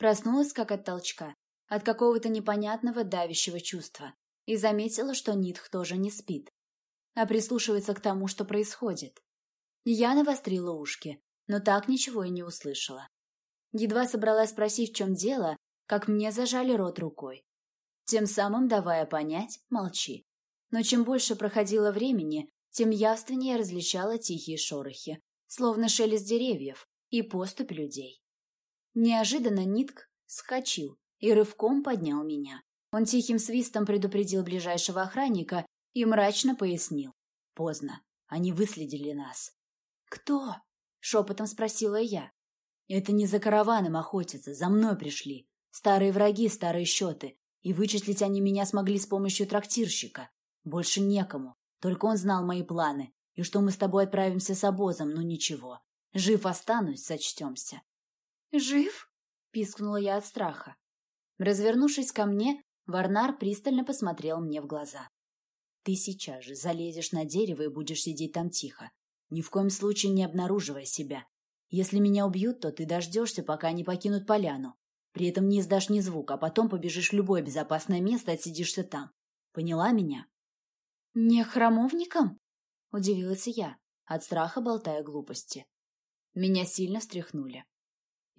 Проснулась как от толчка, от какого-то непонятного давящего чувства, и заметила, что Нитх тоже не спит, а прислушивается к тому, что происходит. Я навострила ушки, но так ничего и не услышала. Едва собралась спросить, в чем дело, как мне зажали рот рукой. Тем самым давая понять «молчи». Но чем больше проходило времени, тем явственнее различала тихие шорохи, словно шелест деревьев и поступь людей. Неожиданно Нитк схочил и рывком поднял меня. Он тихим свистом предупредил ближайшего охранника и мрачно пояснил. Поздно. Они выследили нас. «Кто?» — шепотом спросила я. «Это не за караваном охотятся, за мной пришли. Старые враги, старые счеты. И вычислить они меня смогли с помощью трактирщика. Больше некому. Только он знал мои планы. И что мы с тобой отправимся с обозом, ну ничего. Жив останусь, сочтемся. «Жив?» — пискнула я от страха. Развернувшись ко мне, Варнар пристально посмотрел мне в глаза. «Ты сейчас же залезешь на дерево и будешь сидеть там тихо. Ни в коем случае не обнаруживая себя. Если меня убьют, то ты дождешься, пока они покинут поляну. При этом не издашь ни звука, а потом побежишь в любое безопасное место и отсидишься там. Поняла меня?» «Не храмовником?» — удивилась я, от страха болтая глупости. Меня сильно встряхнули.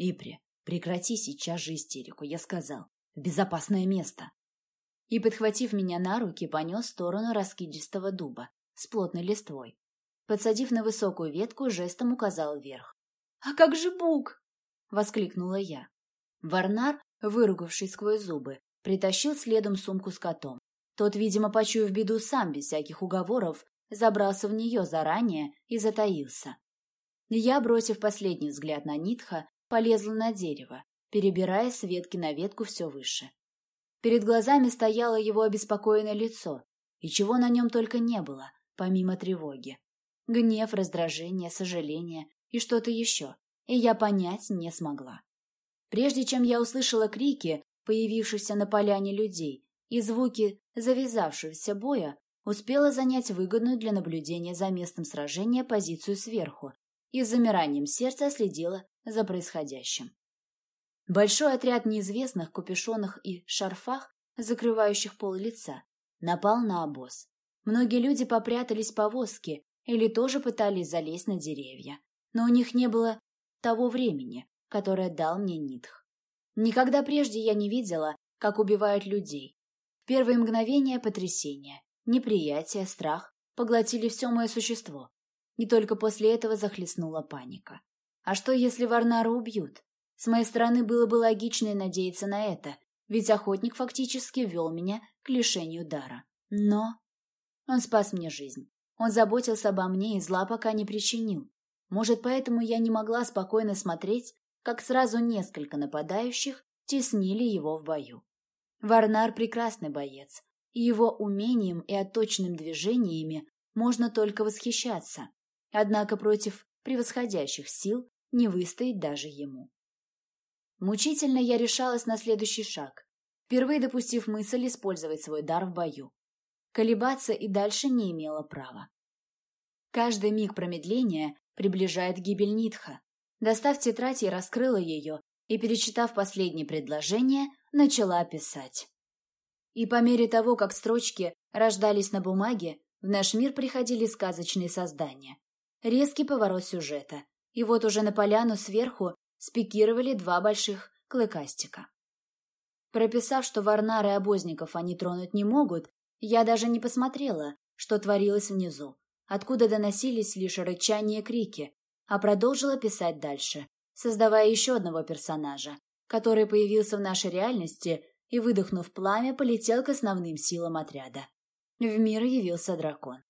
«Ипри, прекрати сейчас же истерику, я сказал. В безопасное место!» И, подхватив меня на руки, понес в сторону раскидистого дуба с плотной листвой. Подсадив на высокую ветку, жестом указал вверх. «А как же Бук?» — воскликнула я. Варнар, выругавшись сквозь зубы, притащил следом сумку с котом. Тот, видимо, почуяв беду сам, без всяких уговоров, забрался в нее заранее и затаился. Я, бросив последний взгляд на Нитха, полезла на дерево, перебирая с ветки на ветку все выше. Перед глазами стояло его обеспокоенное лицо, и чего на нем только не было, помимо тревоги. Гнев, раздражение, сожаление и что-то еще, и я понять не смогла. Прежде чем я услышала крики, появившихся на поляне людей, и звуки завязавшегося боя, успела занять выгодную для наблюдения за местом сражения позицию сверху и с замиранием сердца следила за происходящим. Большой отряд неизвестных капюшонах и шарфах, закрывающих пол лица, напал на обоз. Многие люди попрятались в повозки или тоже пытались залезть на деревья, но у них не было того времени, которое дал мне Нитх. Никогда прежде я не видела, как убивают людей. В первые мгновения потрясения, неприятие, страх поглотили все мое существо, и только после этого захлестнула паника. А что, если Варнара убьют? С моей стороны было бы логично надеяться на это, ведь охотник фактически вел меня к лишению дара. Но он спас мне жизнь. Он заботился обо мне и зла пока не причинил. Может, поэтому я не могла спокойно смотреть, как сразу несколько нападающих теснили его в бою. Варнар прекрасный боец, и его умением и отточенным движениями можно только восхищаться. Однако против превосходящих сил не выстоять даже ему. Мучительно я решалась на следующий шаг, впервые допустив мысль использовать свой дар в бою. Колебаться и дальше не имела права. Каждый миг промедления приближает гибель Нитха. Достав тетрадь, я раскрыла ее и, перечитав последнее предложение, начала писать. И по мере того, как строчки рождались на бумаге, в наш мир приходили сказочные создания. Резкий поворот сюжета. И вот уже на поляну сверху спикировали два больших клыкастика. Прописав, что варнары и обозников они тронуть не могут, я даже не посмотрела, что творилось внизу, откуда доносились лишь рычание и крики, а продолжила писать дальше, создавая еще одного персонажа, который появился в нашей реальности и, выдохнув пламя, полетел к основным силам отряда. В мир явился дракон.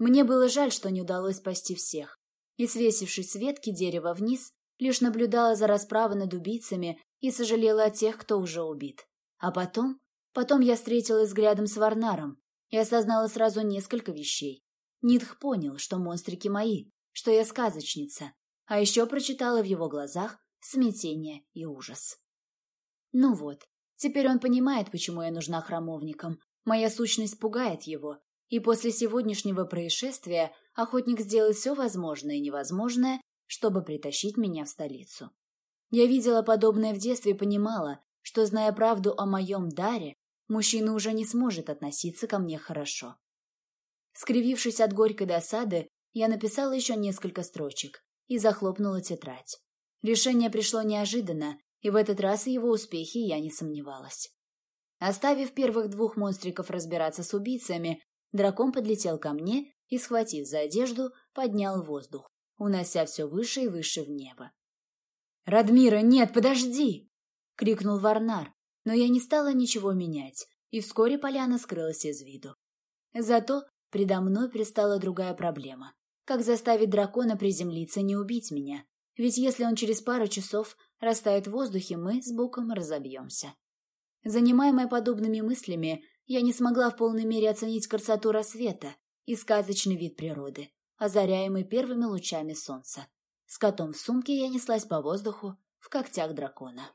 Мне было жаль, что не удалось спасти всех, и, свесившись с ветки дерева вниз, лишь наблюдала за расправой над убийцами и сожалела о тех, кто уже убит. А потом... Потом я встретилась взглядом с Варнаром и осознала сразу несколько вещей. Нитх понял, что монстрики мои, что я сказочница, а еще прочитала в его глазах смятение и ужас. Ну вот, теперь он понимает, почему я нужна храмовникам. Моя сущность пугает его, и после сегодняшнего происшествия охотник сделает все возможное и невозможное, чтобы притащить меня в столицу. Я видела подобное в детстве и понимала, что, зная правду о моем даре, мужчина уже не сможет относиться ко мне хорошо. Скривившись от горькой досады, я написала еще несколько строчек и захлопнула тетрадь. Решение пришло неожиданно, и в этот раз в его успехе я не сомневалась. Оставив первых двух монстриков разбираться с убийцами, дракон подлетел ко мне и, схватив за одежду, поднял воздух, унося все выше и выше в небо. «Радмира, нет, подожди!» — крикнул Варнар, но я не стала ничего менять, и вскоре поляна скрылась из виду. Зато предо мной пристала другая проблема. Как заставить дракона приземлиться не убить меня? Ведь если он через пару часов растает в воздухе, мы с Буком разобьемся. Занимаемая подобными мыслями, я не смогла в полной мере оценить красоту рассвета и сказочный вид природы, озаряемый первыми лучами солнца. С котом в сумке я неслась по воздуху в когтях дракона.